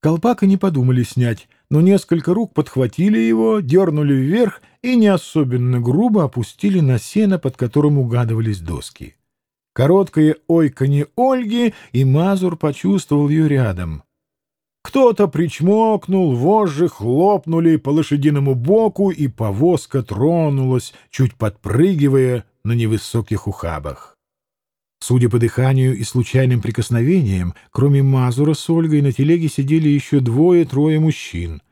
Колпак и не подумали снять, но несколько рук подхватили его, дернули вверх и не особенно грубо опустили на сено, под которым угадывались доски. Короткое ойканье Ольги, и Мазур почувствовал ее рядом. Кто-то причмокнул, вожжи хлопнули по лошадиному боку, и повозка тронулась, чуть подпрыгивая на невысоких ухабах. Судя по дыханию и случайным прикосновениям, кроме Мазура с Ольгой на телеге сидели еще двое-трое мужчин.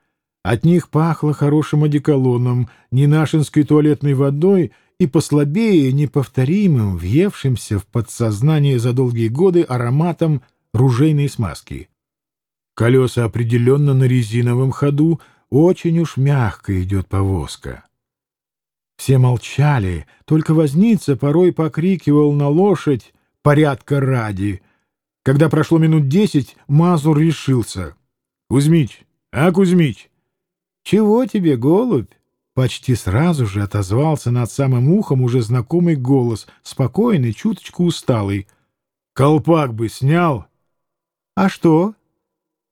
От них пахло хорошим одеколоном, ненашинской туалетной водой и послабее неповторимым, въевшимся в подсознание за долгие годы ароматом ружейной смазки. Колеса определенно на резиновом ходу, очень уж мягко идет повозка. Все молчали, только возница порой покрикивал на лошадь порядка ради. Когда прошло минут десять, Мазур решился. — Кузьмич, а, Кузьмич? — Чего тебе, голубь? Почти сразу же отозвался над самым ухом уже знакомый голос, спокойный, чуточку усталый. — Колпак бы снял. — А что?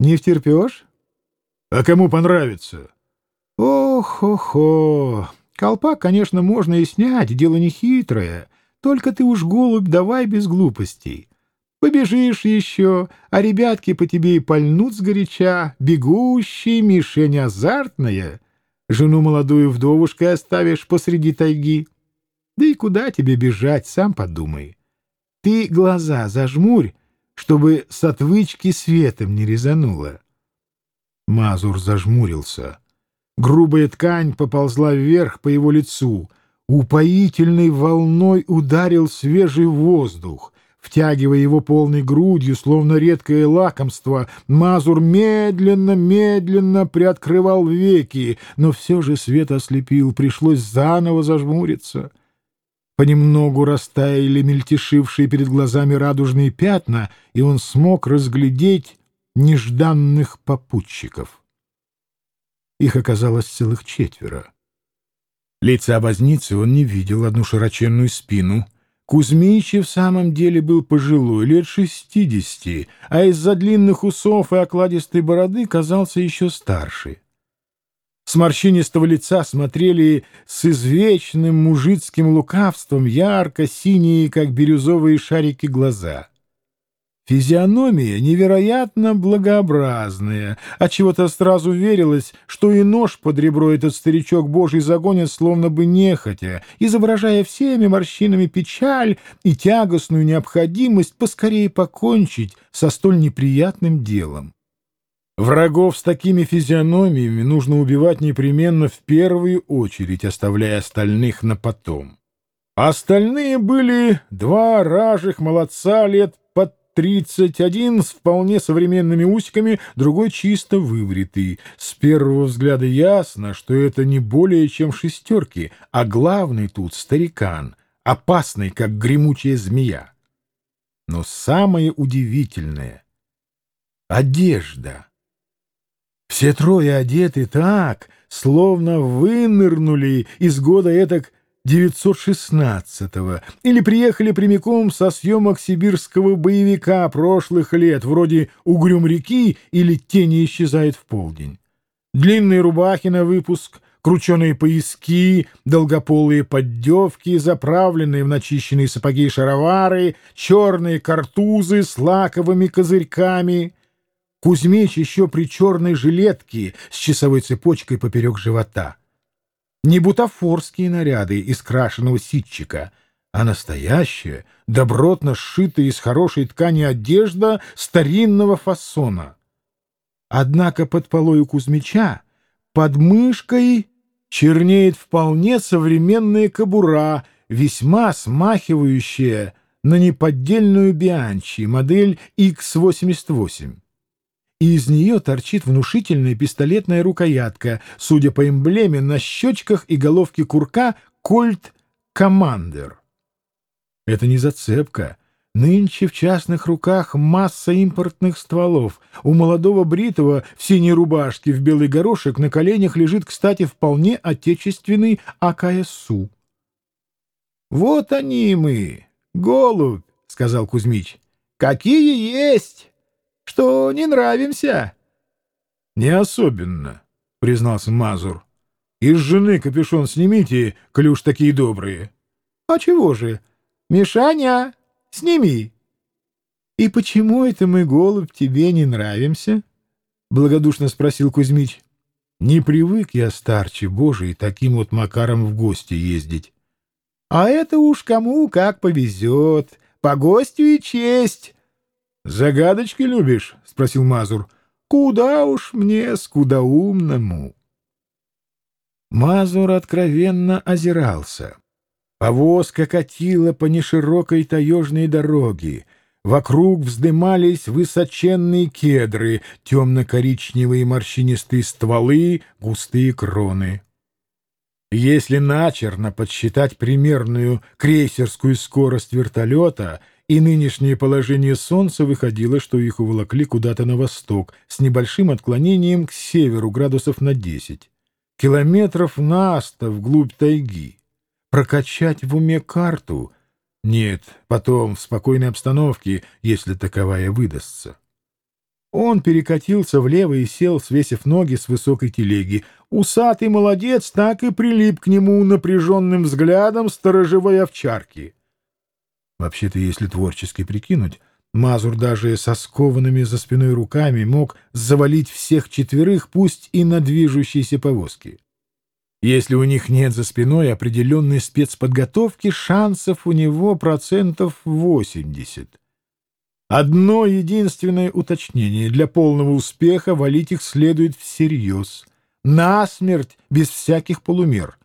Не втерпешь? — А кому понравится? — Ох-хо-хо! Колпак, конечно, можно и снять, дело не хитрое. Только ты уж, голубь, давай без глупостей. Побежишь еще, а ребятки по тебе и пальнут сгоряча, бегущие, мишень азартная. Жену молодую вдовушкой оставишь посреди тайги. Да и куда тебе бежать, сам подумай. Ты глаза зажмурь, чтобы с отвычки светом не резануло. Мазур зажмурился. Грубая ткань поползла вверх по его лицу. Упоительной волной ударил свежий воздух. Втягивая его полной грудью, словно редкое лакомство, Мазур медленно-медленно приоткрывал веки, но все же свет ослепил, пришлось заново зажмуриться. Понемногу растаяли мельтешившие перед глазами радужные пятна, и он смог разглядеть нежданных попутчиков. Их оказалось целых четверо. Лица возницы он не видел, одну широченную спину. Кузьмич в самом деле был пожилой, лет шестидесяти, а из-за длинных усов и окладистой бороды казался еще старше. С морщинистого лица смотрели с извечным мужицким лукавством ярко-синие, как бирюзовые шарики, глаза. Физиономия невероятно благообразная, а чего-то сразу верилось, что и нож под ребро этот старичок божий загонит словно бы нехотя, изображая всеми морщинами печаль и тягостную необходимость поскорее покончить со столь неприятным делом. Врагов с такими физиономиями нужно убивать непременно в первую очередь, оставляя остальных на потом. Остальные были два ражих молодца лет под тридцать, один с вполне современными усиками, другой чисто выбритый. С первого взгляда ясно, что это не более чем шестерки, а главный тут старикан, опасный, как гремучая змея. Но самое удивительное — одежда. Все трое одеты так, словно вынырнули из года этак 916-го или приехали прямиком со съемок сибирского боевика прошлых лет, вроде «Угрюм реки» или «Тени исчезает в полдень». Длинные рубахи на выпуск, крученые пояски, долгополые поддевки, заправленные в начищенные сапоги шаровары, черные картузы с лаковыми козырьками — Кузьмич еще при черной жилетке с часовой цепочкой поперек живота. Не бутафорские наряды из крашеного ситчика, а настоящая, добротно сшитая из хорошей ткани одежда старинного фасона. Однако под полой у Кузьмича, под мышкой, чернеет вполне современная кобура, весьма смахивающая на неподдельную Бианчи, модель X88 и из нее торчит внушительная пистолетная рукоятка, судя по эмблеме на щечках и головке курка «Кольт Командер». Это не зацепка. Нынче в частных руках масса импортных стволов. У молодого бритого в синей рубашке в белый горошек на коленях лежит, кстати, вполне отечественный АКСУ. «Вот они мы, голубь», — сказал Кузьмич. «Какие есть!» Что не нравимся. Не особенно, признался Мазур. Из жены капюшон снимите, коли уж такие добрые. А чего же? Мишаня, сними. И почему это мы, голубь, тебе не нравимся? Благодушно спросил Кузьмич. Не привык я, старче Божий, таким вот макаром в гости ездить. А это уж кому как повезет. По гостю и честь. Загадочки любишь? — спросил Мазур. Куда уж мне, скудоумному. Мазур откровенно озирался. Повозка катила по неширокой таежной дороге. Вокруг вздымались высоченные кедры, темно-коричневые морщинистые стволы, густые кроны. Если начерно подсчитать примерную крейсерскую скорость вертолета и нынешнее положение Солнца, выходило, что их уволокли куда-то на восток с небольшим отклонением к северу градусов на 10, километров на сто вглубь тайги. Прокачать в уме карту — нет, потом, в спокойной обстановке, если таковая выдастся. Он перекатился влево и сел, свесив ноги с высокой телеги. Усатый молодец так и прилип к нему напряженным взглядом сторожевой овчарки. Вообще-то, если творчески прикинуть, Мазур даже со скованными за спиной руками мог завалить всех четверых, пусть и на движущейся повозке. Если у них нет за спиной определенной спецподготовки, шансов у него процентов 80. Одно единственное уточнение. Для полного успеха валить их следует всерьез. Насмерть, без всяких полумер.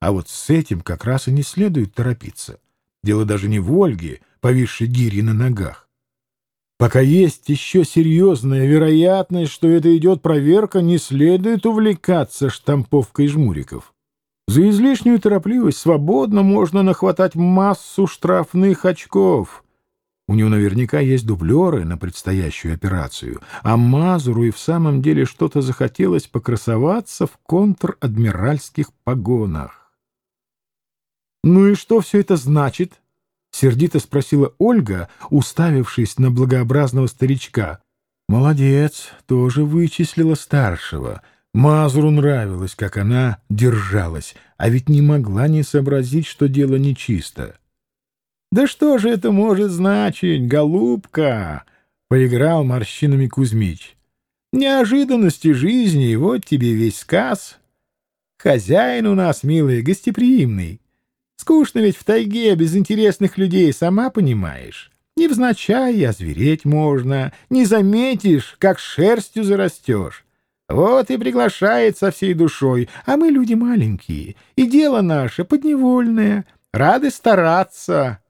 А вот с этим как раз и не следует торопиться. Дело даже не в Ольге, повисшей гири на ногах. Пока есть еще серьезная вероятность, что это идет проверка, не следует увлекаться штамповкой жмуриков. За излишнюю торопливость свободно можно нахватать массу штрафных очков. У него наверняка есть дублеры на предстоящую операцию, а Мазуру и в самом деле что-то захотелось покрасоваться в контр-адмиральских погонах. «Ну и что все это значит?» — сердито спросила Ольга, уставившись на благообразного старичка. «Молодец, тоже вычислила старшего. Мазуру нравилось, как она держалась, а ведь не могла не сообразить, что дело нечисто». «Да что же это может значить, голубка?» — поиграл морщинами Кузьмич. «Неожиданности жизни, вот тебе весь сказ. Хозяин у нас, милый, гостеприимный. Скучно ведь в тайге без интересных людей, сама понимаешь. Невзначай озвереть можно, не заметишь, как шерстью зарастешь. Вот и приглашает со всей душой, а мы люди маленькие, и дело наше подневольное, рады стараться.